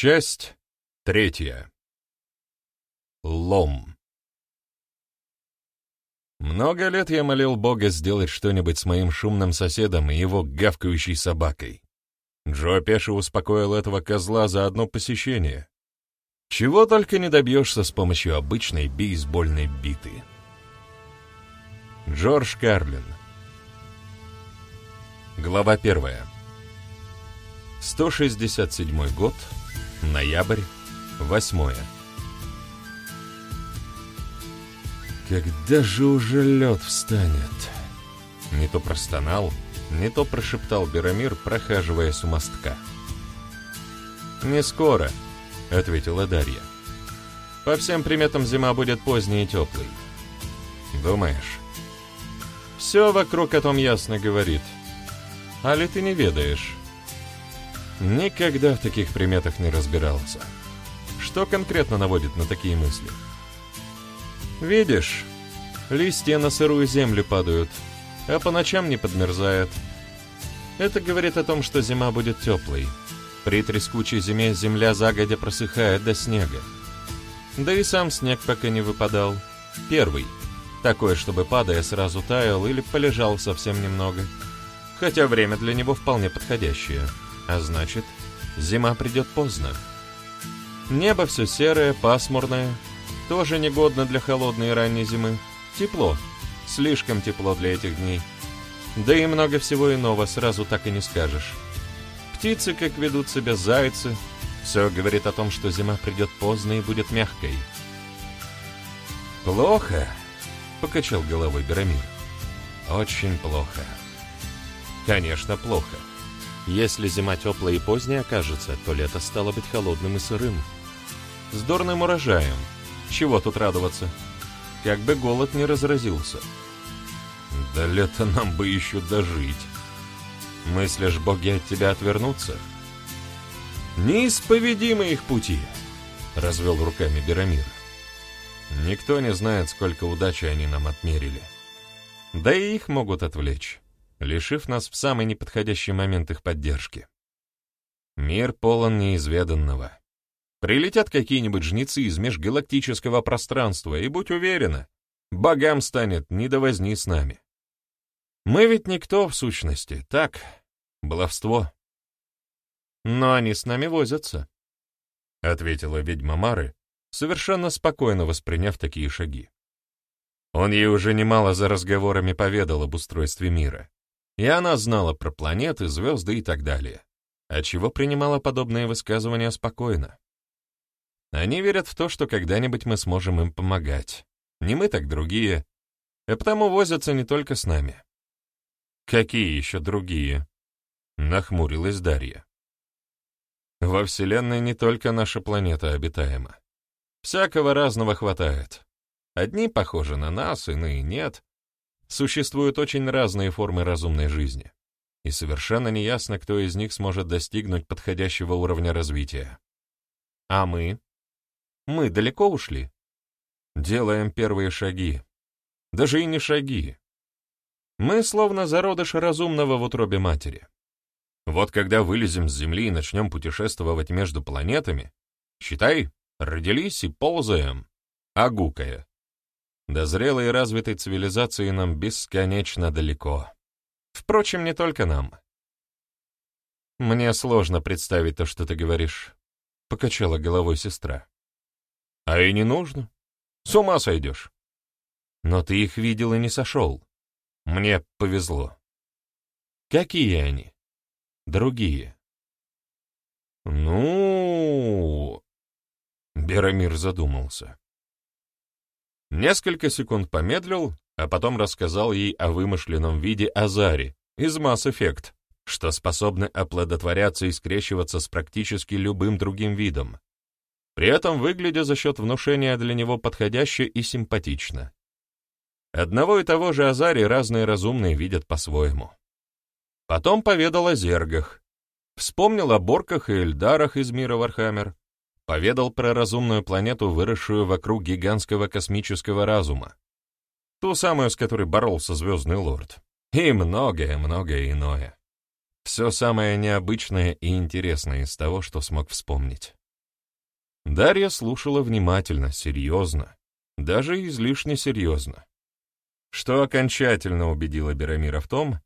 Часть третья. Лом. Много лет я молил Бога сделать что-нибудь с моим шумным соседом и его гавкающей собакой. Джо Пеши успокоил этого козла за одно посещение. Чего только не добьешься с помощью обычной бейсбольной биты. Джордж Карлин. Глава первая. 167 год. Ноябрь. Восьмое. Когда же уже лед встанет? Не то простонал, не то прошептал Берамир, прохаживаясь у мостка. «Не скоро», — ответила Дарья. «По всем приметам зима будет поздней и теплой». «Думаешь?» «Все вокруг о том ясно говорит. А ли ты не ведаешь?» Никогда в таких приметах не разбирался. Что конкретно наводит на такие мысли? Видишь, листья на сырую землю падают, а по ночам не подмерзает. Это говорит о том, что зима будет теплой. При трескучей зиме земля загодя просыхает до снега. Да и сам снег пока не выпадал. Первый. Такой, чтобы падая сразу таял или полежал совсем немного. Хотя время для него вполне подходящее. А значит, зима придет поздно. Небо все серое, пасмурное, тоже негодно для холодной ранней зимы. Тепло, слишком тепло для этих дней. Да и много всего иного сразу так и не скажешь. Птицы, как ведут себя зайцы, все говорит о том, что зима придет поздно и будет мягкой. «Плохо», — покачал головой Берамир. «Очень плохо». «Конечно, плохо. Если зима теплая и поздняя окажется, то лето стало быть холодным и сырым. С дурным урожаем. Чего тут радоваться? Как бы голод не разразился. Да лето нам бы еще дожить. Мыслишь, боги от тебя отвернутся? Неисповедимы их пути, развел руками Берамир. Никто не знает, сколько удачи они нам отмерили. Да и их могут отвлечь лишив нас в самый неподходящий момент их поддержки. Мир полон неизведанного. Прилетят какие-нибудь жнецы из межгалактического пространства, и будь уверена, богам станет не до возни с нами. Мы ведь никто в сущности, так, баловство. Но они с нами возятся, — ответила ведьма Мары, совершенно спокойно восприняв такие шаги. Он ей уже немало за разговорами поведал об устройстве мира. И она знала про планеты, звезды и так далее, отчего принимала подобные высказывания спокойно. Они верят в то, что когда-нибудь мы сможем им помогать. Не мы, так другие. И потому возятся не только с нами. Какие еще другие? Нахмурилась Дарья. Во Вселенной не только наша планета обитаема. Всякого разного хватает. Одни похожи на нас, иные нет. Существуют очень разные формы разумной жизни, и совершенно неясно, кто из них сможет достигнуть подходящего уровня развития. А мы? Мы далеко ушли? Делаем первые шаги. Даже и не шаги. Мы словно зародыш разумного в утробе матери. Вот когда вылезем с Земли и начнем путешествовать между планетами, считай, родились и ползаем, агукая. До зрелой и развитой цивилизации нам бесконечно далеко. Впрочем, не только нам. «Мне сложно представить то, что ты говоришь», — покачала головой сестра. «А и не нужно. С ума сойдешь. Но ты их видел и не сошел. Мне повезло. Какие они? Другие. Ну... Берамир задумался. Несколько секунд помедлил, а потом рассказал ей о вымышленном виде Азари из Mass Effect, что способны оплодотворяться и скрещиваться с практически любым другим видом, при этом выглядя за счет внушения для него подходяще и симпатично. Одного и того же Азари разные разумные видят по-своему. Потом поведал о зергах, вспомнил о борках и эльдарах из мира Вархаммер, поведал про разумную планету, выросшую вокруг гигантского космического разума, ту самую, с которой боролся Звездный Лорд, и многое-многое иное. Все самое необычное и интересное из того, что смог вспомнить. Дарья слушала внимательно, серьезно, даже излишне серьезно, что окончательно убедило Берамира в том,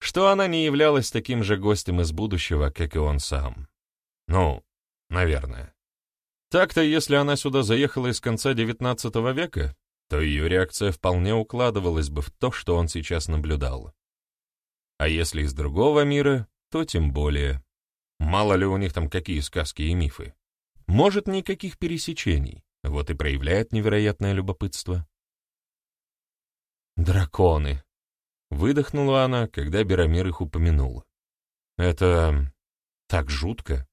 что она не являлась таким же гостем из будущего, как и он сам. Ну, наверное. Так-то, если она сюда заехала из конца XIX века, то ее реакция вполне укладывалась бы в то, что он сейчас наблюдал. А если из другого мира, то тем более. Мало ли у них там какие сказки и мифы. Может, никаких пересечений, вот и проявляет невероятное любопытство. «Драконы!» — выдохнула она, когда Берамир их упомянул. «Это так жутко!»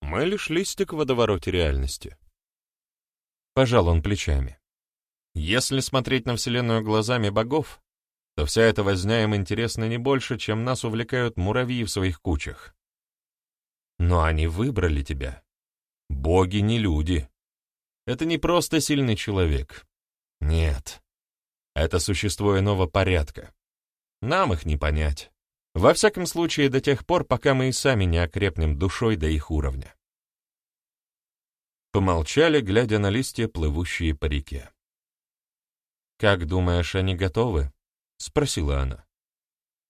Мы лишь листик в водовороте реальности. Пожал он плечами. Если смотреть на Вселенную глазами богов, то вся эта возня им интересна не больше, чем нас увлекают муравьи в своих кучах. Но они выбрали тебя, Боги не люди. Это не просто сильный человек. Нет. Это существо иного порядка. Нам их не понять. Во всяком случае, до тех пор, пока мы и сами не окрепнем душой до их уровня. Помолчали, глядя на листья, плывущие по реке. «Как думаешь, они готовы?» — спросила она.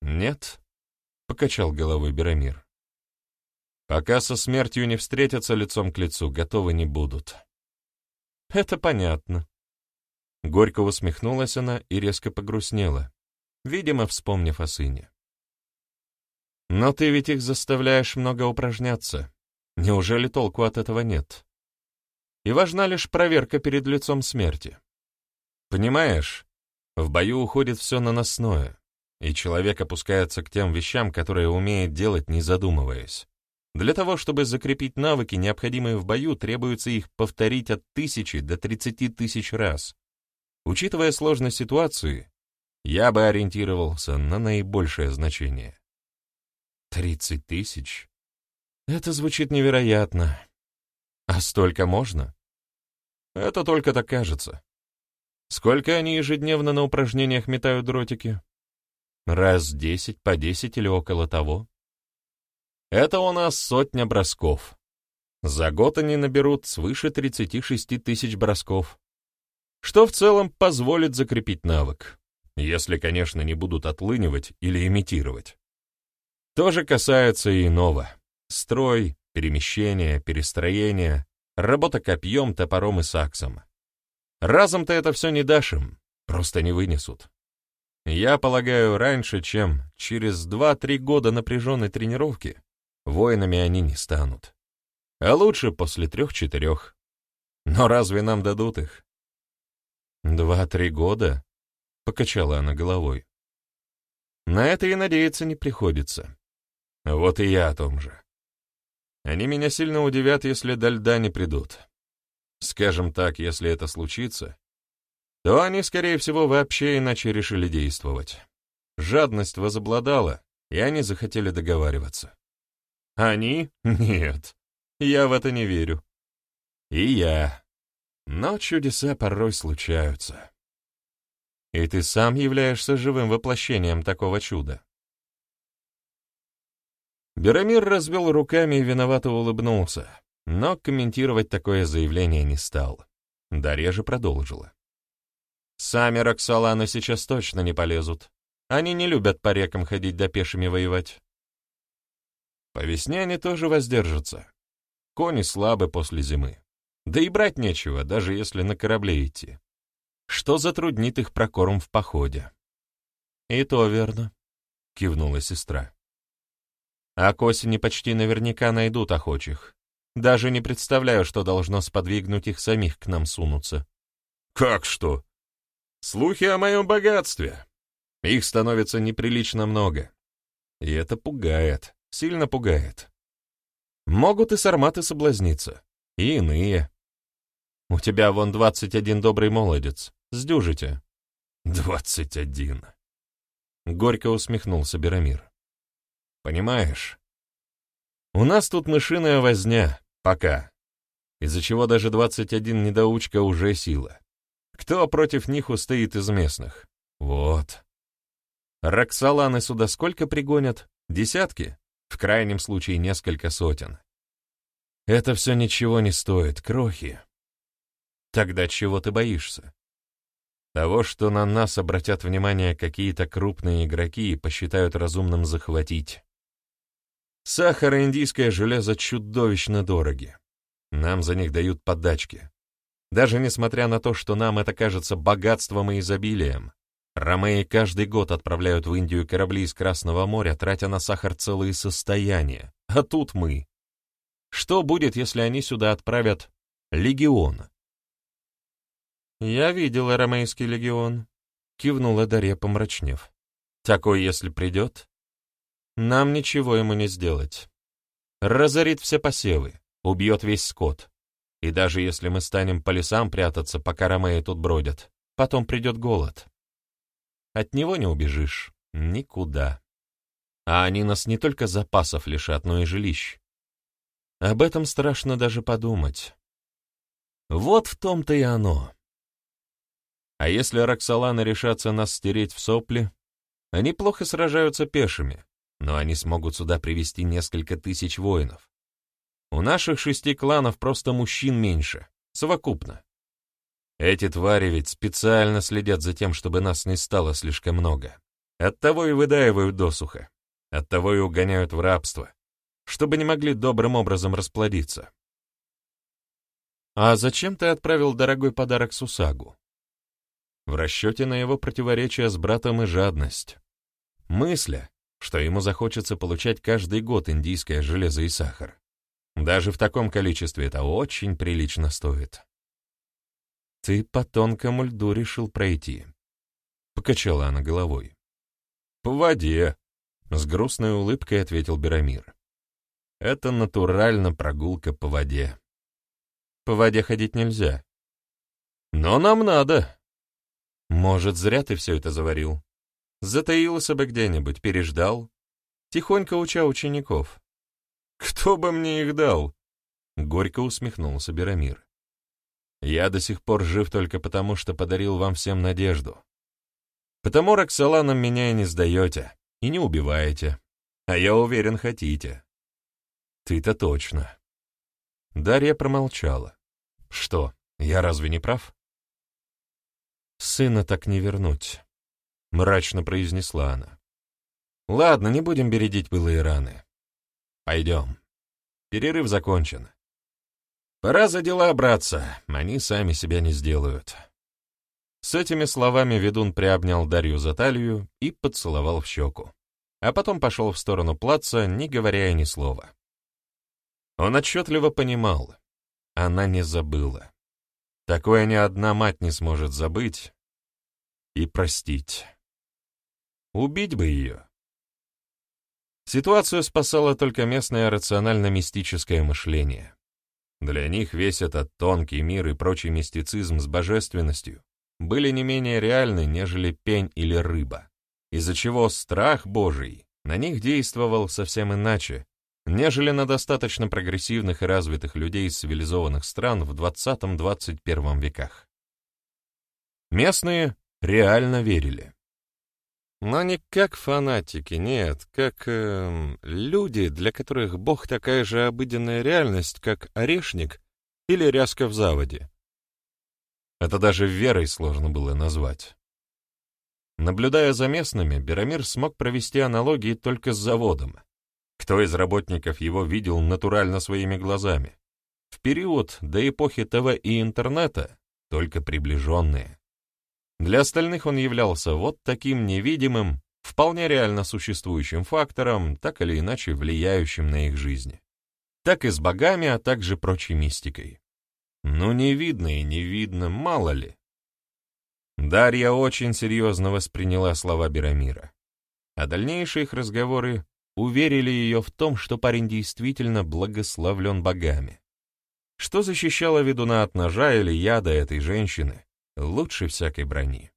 «Нет», — покачал головой Берамир. Пока со смертью не встретятся лицом к лицу, готовы не будут. Это понятно. Горько усмехнулась она и резко погрустнела, видимо, вспомнив о сыне. Но ты ведь их заставляешь много упражняться. Неужели толку от этого нет? И важна лишь проверка перед лицом смерти. Понимаешь, в бою уходит все наносное, и человек опускается к тем вещам, которые умеет делать, не задумываясь. Для того, чтобы закрепить навыки, необходимые в бою, требуется их повторить от тысячи до тридцати тысяч раз. Учитывая сложность ситуации, я бы ориентировался на наибольшее значение. Тридцать тысяч? Это звучит невероятно. А столько можно? Это только так кажется. Сколько они ежедневно на упражнениях метают дротики? Раз десять, по десять или около того. Это у нас сотня бросков. За год они наберут свыше 36 тысяч бросков, что в целом позволит закрепить навык, если, конечно, не будут отлынивать или имитировать. То же касается и иного. Строй, перемещение, перестроение, работа копьем, топором и саксом. Разом-то это все не дашь им, просто не вынесут. Я полагаю, раньше, чем через 2-3 года напряженной тренировки, Воинами они не станут. А лучше после трех-четырех. Но разве нам дадут их? Два-три года? Покачала она головой. На это и надеяться не приходится. Вот и я о том же. Они меня сильно удивят, если до льда не придут. Скажем так, если это случится, то они, скорее всего, вообще иначе решили действовать. Жадность возобладала, и они захотели договариваться. Они? Нет. Я в это не верю. И я. Но чудеса порой случаются. И ты сам являешься живым воплощением такого чуда. Берамир развел руками и виновато улыбнулся, но комментировать такое заявление не стал. Дарья же продолжила. «Сами Роксоланы сейчас точно не полезут. Они не любят по рекам ходить да пешими воевать. По весне они тоже воздержатся. Кони слабы после зимы. Да и брать нечего, даже если на корабле идти. Что затруднит их прокорм в походе? «И то верно», — кивнула сестра. «А к осени почти наверняка найдут охочих. Даже не представляю, что должно сподвигнуть их самих к нам сунуться». «Как что? Слухи о моем богатстве. Их становится неприлично много. И это пугает сильно пугает. Могут и сарматы соблазниться, и иные. У тебя вон двадцать один добрый молодец, сдюжите. Двадцать один. Горько усмехнулся Берамир. Понимаешь, у нас тут мышиная возня, пока, из-за чего даже двадцать один недоучка уже сила. Кто против них устоит из местных? Вот. Роксоланы сюда сколько пригонят? Десятки? в крайнем случае несколько сотен. Это все ничего не стоит, крохи. Тогда чего ты боишься? Того, что на нас обратят внимание какие-то крупные игроки и посчитают разумным захватить. Сахар и индийское железо чудовищно дороги. Нам за них дают подачки. Даже несмотря на то, что нам это кажется богатством и изобилием, Ромеи каждый год отправляют в Индию корабли из Красного моря, тратя на сахар целые состояния. А тут мы. Что будет, если они сюда отправят легион? «Я видел ромейский легион», — кивнула Дарья, помрачнев. «Такой, если придет, нам ничего ему не сделать. Разорит все посевы, убьет весь скот. И даже если мы станем по лесам прятаться, пока ромеи тут бродят, потом придет голод. От него не убежишь. Никуда. А они нас не только запасов лишат, но и жилищ. Об этом страшно даже подумать. Вот в том-то и оно. А если Роксоланы решатся нас стереть в сопли, они плохо сражаются пешими, но они смогут сюда привести несколько тысяч воинов. У наших шести кланов просто мужчин меньше, совокупно. Эти твари ведь специально следят за тем, чтобы нас не стало слишком много. Оттого и выдаивают досуха. Оттого и угоняют в рабство, чтобы не могли добрым образом расплодиться. А зачем ты отправил дорогой подарок Сусагу? В расчете на его противоречие с братом и жадность. Мысля, что ему захочется получать каждый год индийское железо и сахар. Даже в таком количестве это очень прилично стоит. «Ты по тонкому льду решил пройти», — покачала она головой. «По воде», — с грустной улыбкой ответил Берамир. «Это натурально прогулка по воде. По воде ходить нельзя. Но нам надо. Может, зря ты все это заварил. Затаился бы где-нибудь, переждал. Тихонько уча учеников. Кто бы мне их дал?» Горько усмехнулся Берамир. Я до сих пор жив только потому, что подарил вам всем надежду. Потому Роксоланом меня и не сдаете, и не убиваете. А я уверен, хотите. Ты-то точно. Дарья промолчала. Что, я разве не прав? Сына так не вернуть, — мрачно произнесла она. Ладно, не будем бередить былые раны. Пойдем. Перерыв закончен. Пора за дела браться, они сами себя не сделают. С этими словами ведун приобнял Дарью за талию и поцеловал в щеку, а потом пошел в сторону плаца, не говоря ни слова. Он отчетливо понимал, она не забыла. Такое ни одна мать не сможет забыть и простить. Убить бы ее. Ситуацию спасало только местное рационально-мистическое мышление. Для них весь этот тонкий мир и прочий мистицизм с божественностью были не менее реальны, нежели пень или рыба, из-за чего страх Божий на них действовал совсем иначе, нежели на достаточно прогрессивных и развитых людей из цивилизованных стран в 20-21 веках. Местные реально верили. Но не как фанатики, нет, как э, люди, для которых Бог такая же обыденная реальность, как орешник или ряска в заводе. Это даже верой сложно было назвать. Наблюдая за местными, Берамир смог провести аналогии только с заводом. Кто из работников его видел натурально своими глазами? В период до эпохи ТВ и интернета только приближенные. Для остальных он являлся вот таким невидимым, вполне реально существующим фактором, так или иначе влияющим на их жизни. Так и с богами, а также прочей мистикой. Ну, не видно и не видно, мало ли. Дарья очень серьезно восприняла слова Берамира, а дальнейшие их разговоры уверили ее в том, что парень действительно благословлен богами. Что защищало ведуна от ножа или яда этой женщины, лучше всякой брони.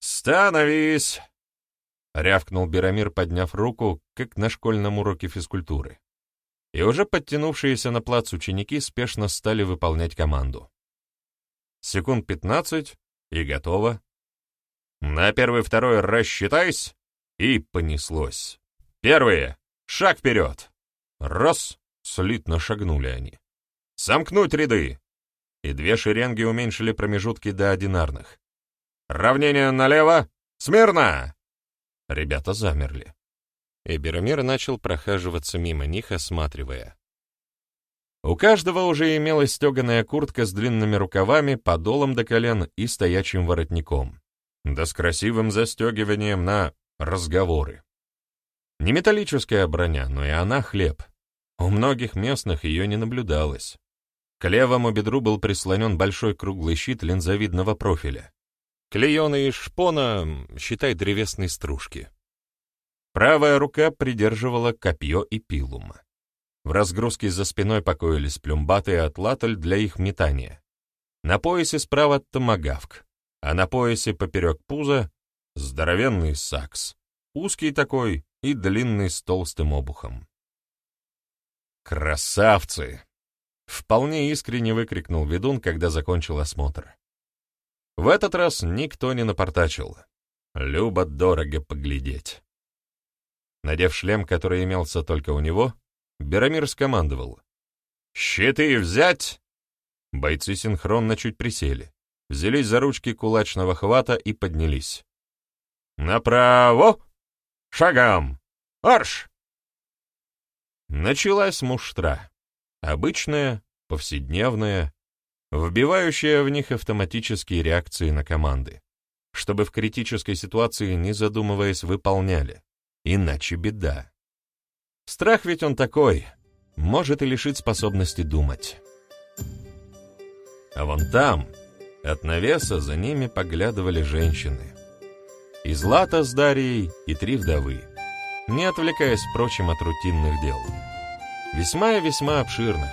«Становись!» — рявкнул Берамир, подняв руку, как на школьном уроке физкультуры. И уже подтянувшиеся на плац ученики спешно стали выполнять команду. Секунд пятнадцать, и готово. На первый-второй рассчитайся, и понеслось. Первые, шаг вперед. Раз, Слитно шагнули они. «Сомкнуть ряды!» И две шеренги уменьшили промежутки до одинарных. «Равнение налево! Смирно!» Ребята замерли. И Беромир начал прохаживаться мимо них, осматривая. У каждого уже имелась стеганая куртка с длинными рукавами, подолом до колен и стоячим воротником. Да с красивым застегиванием на разговоры. Не металлическая броня, но и она хлеб. У многих местных ее не наблюдалось. К левому бедру был прислонен большой круглый щит линзовидного профиля. Клееный из шпона, считай, древесной стружки. Правая рука придерживала копье и пилум. В разгрузке за спиной покоились плюмбаты и атлатль для их метания. На поясе справа томагавк, а на поясе поперек пуза — здоровенный сакс, узкий такой и длинный с толстым обухом. «Красавцы!» — вполне искренне выкрикнул ведун, когда закончил осмотр. В этот раз никто не напортачил. Любо дорого поглядеть. Надев шлем, который имелся только у него, Берамир скомандовал. «Щиты взять!» Бойцы синхронно чуть присели, взялись за ручки кулачного хвата и поднялись. «Направо! Шагам! Арш!» Началась муштра. Обычная, повседневная, вбивающая в них автоматические реакции на команды, чтобы в критической ситуации, не задумываясь, выполняли. Иначе беда. Страх ведь он такой, может и лишить способности думать. А вон там, от навеса, за ними поглядывали женщины. И Злата с Дарьей, и три вдовы не отвлекаясь, впрочем, от рутинных дел. Весьма и весьма обширных.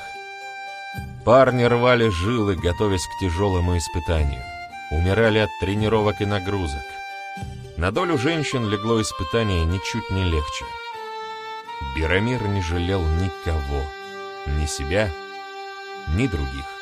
Парни рвали жилы, готовясь к тяжелому испытанию. Умирали от тренировок и нагрузок. На долю женщин легло испытание ничуть не легче. Бирамир не жалел никого, ни себя, ни других.